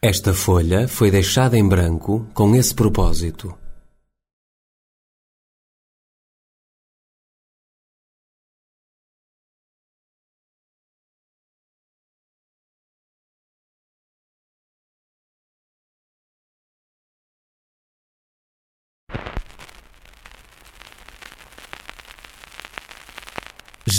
Esta folha foi deixada em branco com esse propósito.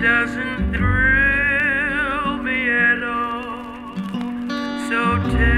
doesn't thrill me at all. So tell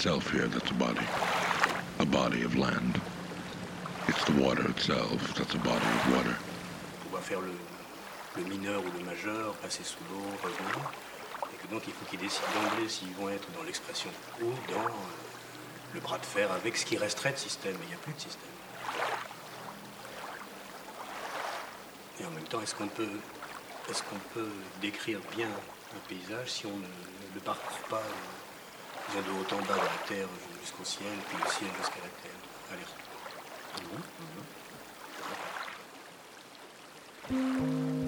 Itself here that's a body. A body of land. It's the water itself that's a body of water. On va faire le, mineur ou le majeur, passer sous l'eau, revenir. Et que donc il faut qu'ils décident d'emblée s'ils vont être dans l'expression ou dans euh, le bras de fer avec ce qui resterait de système. Il n'y a plus de système. Et en même temps, est-ce qu'on peut, est-ce qu'on peut décrire bien un paysage si on ne le parcourt pas disons, de haut en bas de la terre jusqu'au ciel, puis le ciel jusqu'à la terre. Allez.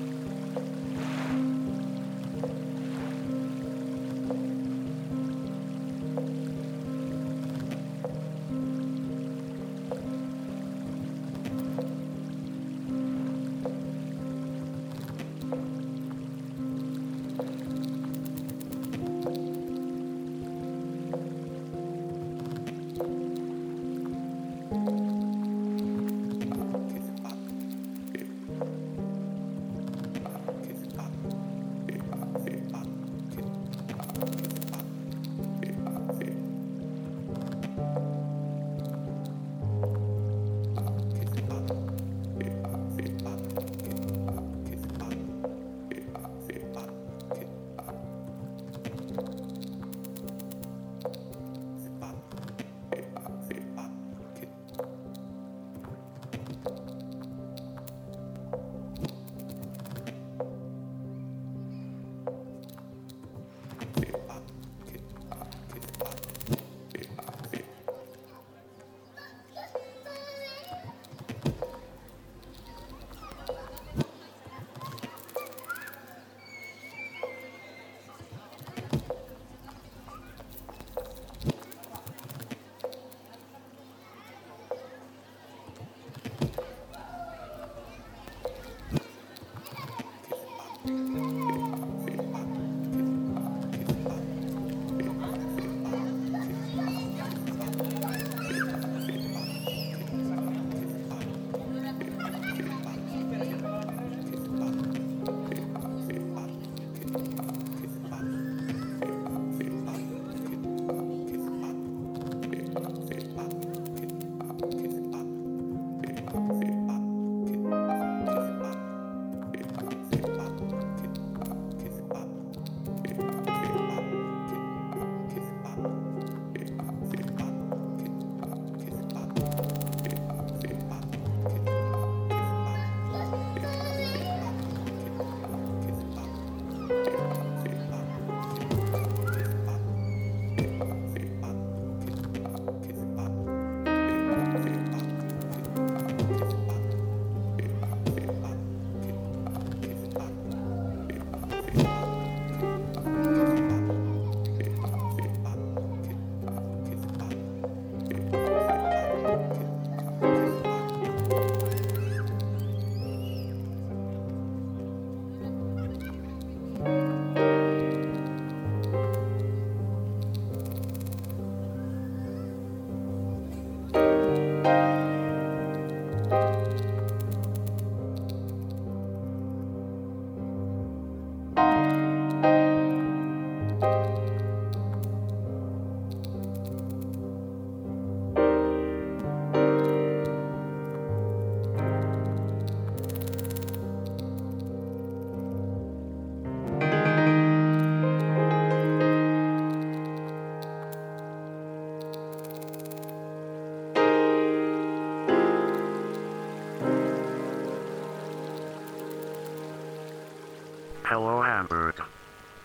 Hello Hamburg.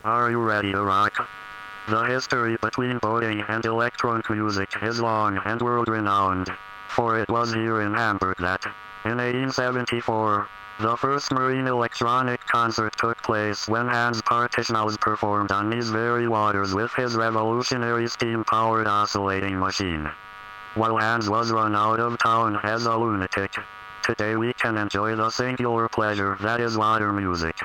Are you ready to rock? The history between boating and electronic music is long and world renowned, for it was here in Hamburg that, in 1874, the first marine electronic concert took place when Hans Partishnaus performed on these very waters with his revolutionary steam-powered oscillating machine. While Hans was run out of town as a lunatic, today we can enjoy the singular pleasure that is water music.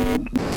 Thank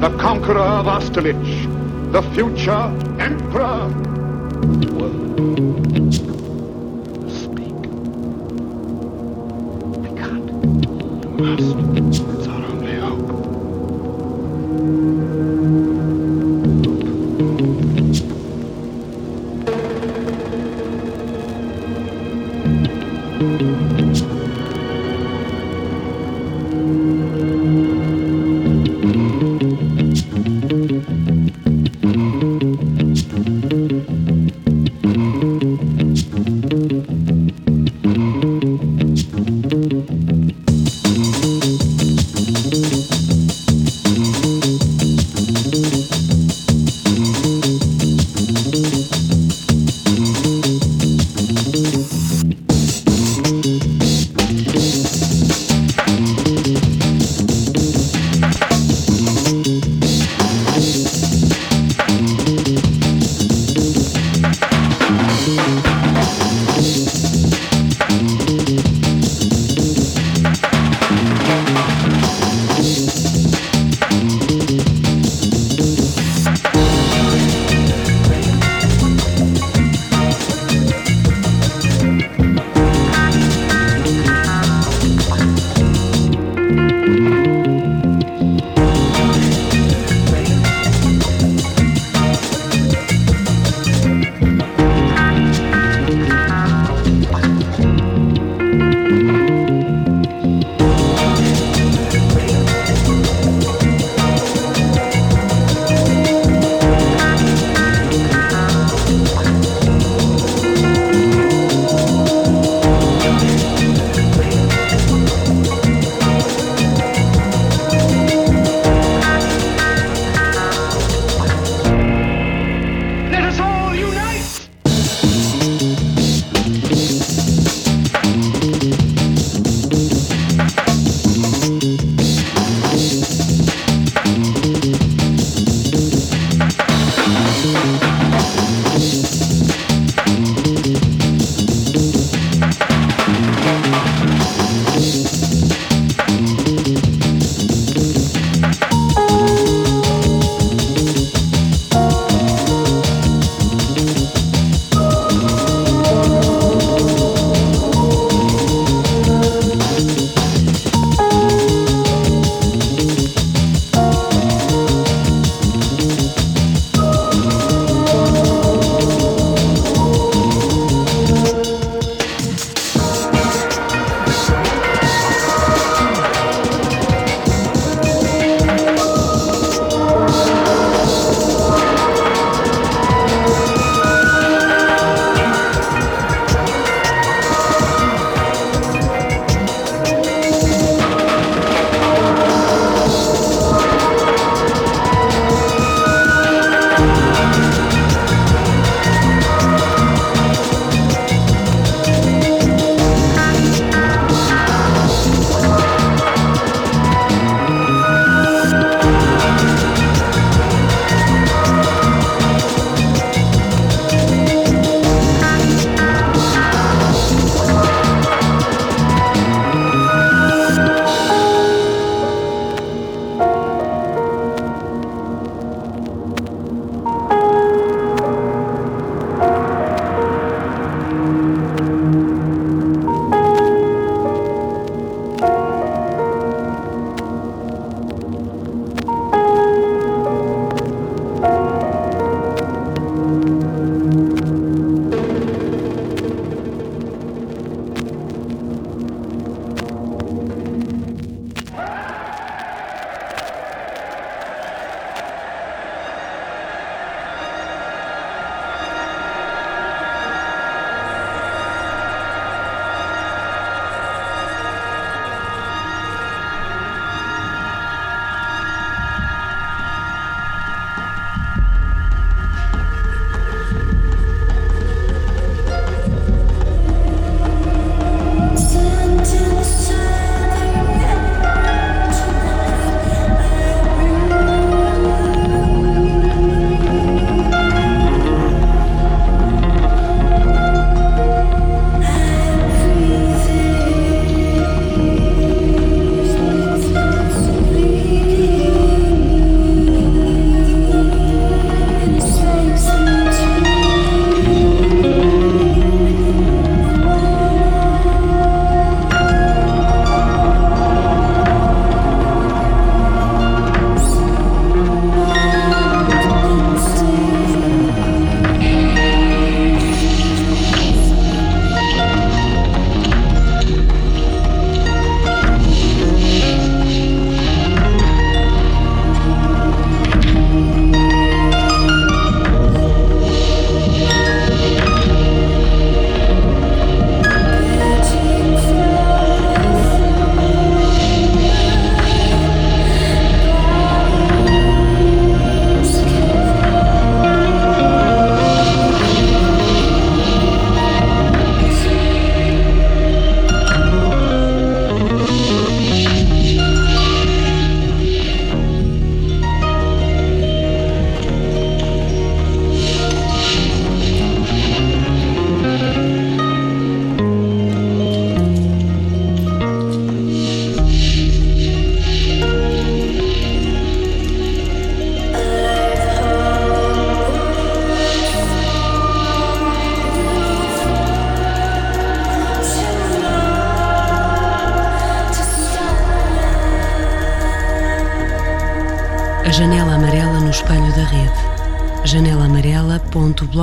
the conqueror of Austerlitz, the future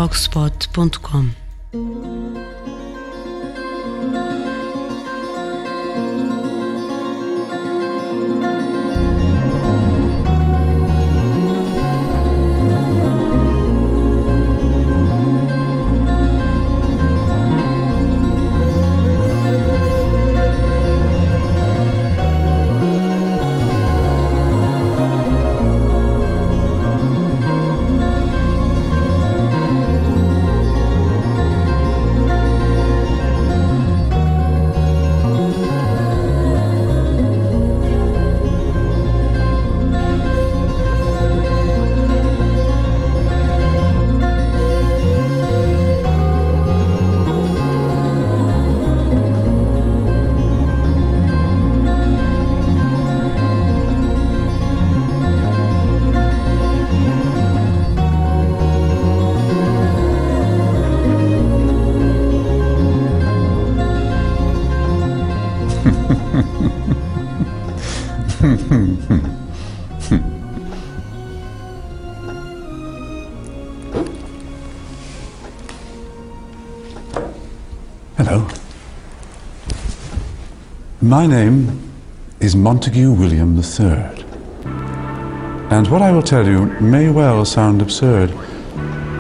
blogspot.com My name is Montague William III. And what I will tell you may well sound absurd,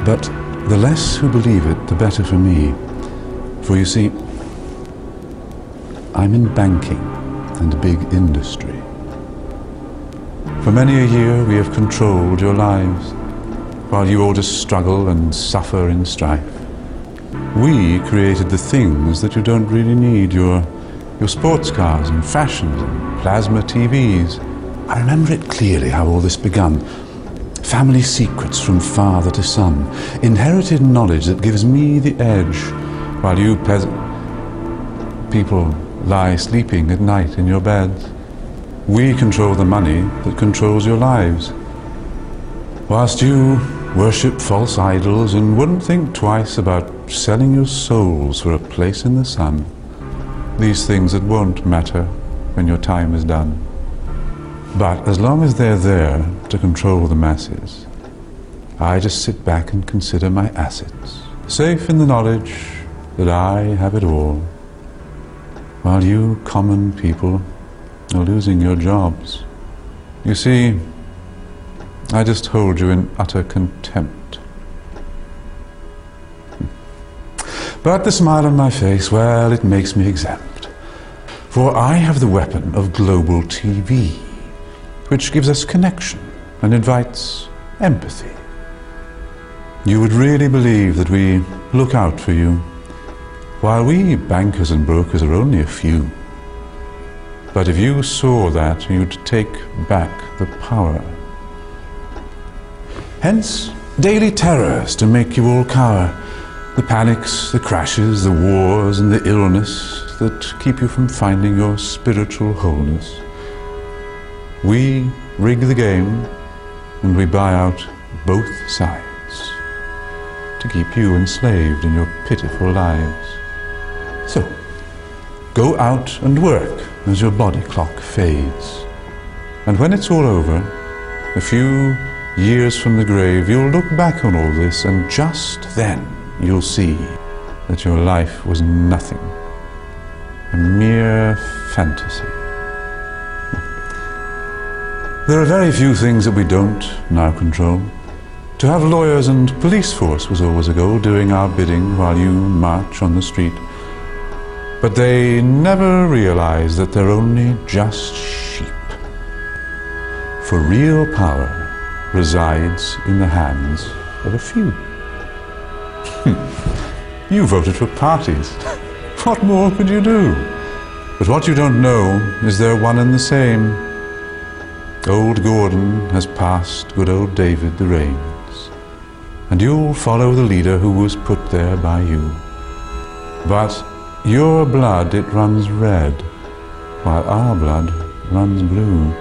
but the less who believe it, the better for me. For you see, I'm in banking and big industry. For many a year we have controlled your lives, while you all just struggle and suffer in strife. We created the things that you don't really need your, your sports cars and fashions and plasma TVs. I remember it clearly how all this began. Family secrets from father to son, inherited knowledge that gives me the edge, while you peasant people lie sleeping at night in your beds. We control the money that controls your lives. Whilst you worship false idols and wouldn't think twice about selling your souls for a place in the sun, these things that won't matter when your time is done. But as long as they're there to control the masses, I just sit back and consider my assets, safe in the knowledge that I have it all, while you common people are losing your jobs. You see, I just hold you in utter contempt. Hmm. But the smile on my face, well, it makes me exempt. For I have the weapon of global TV, which gives us connection and invites empathy. You would really believe that we look out for you, while we bankers and brokers are only a few. But if you saw that, you'd take back the power. Hence, daily terrors to make you all cower. The panics, the crashes, the wars, and the illness that keep you from finding your spiritual wholeness. We rig the game and we buy out both sides to keep you enslaved in your pitiful lives. So, go out and work as your body clock fades. And when it's all over, a few years from the grave, you'll look back on all this, and just then you'll see that your life was nothing, a mere fantasy. There are very few things that we don't now control. To have lawyers and police force was always a goal, doing our bidding while you march on the street. But they never realize that they're only just sheep. For real power resides in the hands of a few. Hmm. you voted for parties. What more could you do? But what you don't know is they're one and the same. Old Gordon has passed good old David the reins, and you'll follow the leader who was put there by you. But your blood, it runs red, while our blood runs blue.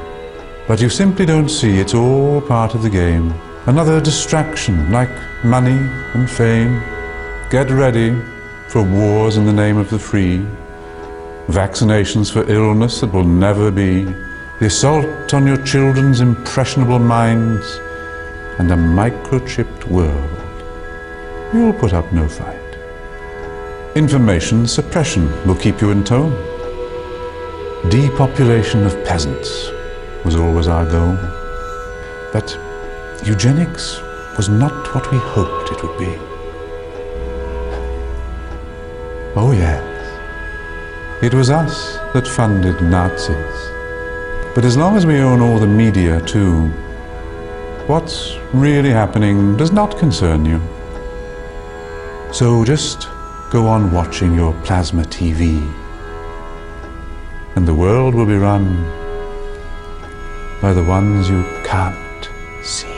But you simply don't see it's all part of the game. Another distraction, like money and fame. Get ready for wars in the name of the free. Vaccinations for illness that will never be. the assault on your children's impressionable minds, and a microchipped world, you'll put up no fight. Information suppression will keep you in tone. Depopulation of peasants was always our goal. But eugenics was not what we hoped it would be. Oh, yes. It was us that funded Nazis. But as long as we own all the media, too, what's really happening does not concern you. So just go on watching your plasma TV, and the world will be run by the ones you can't see.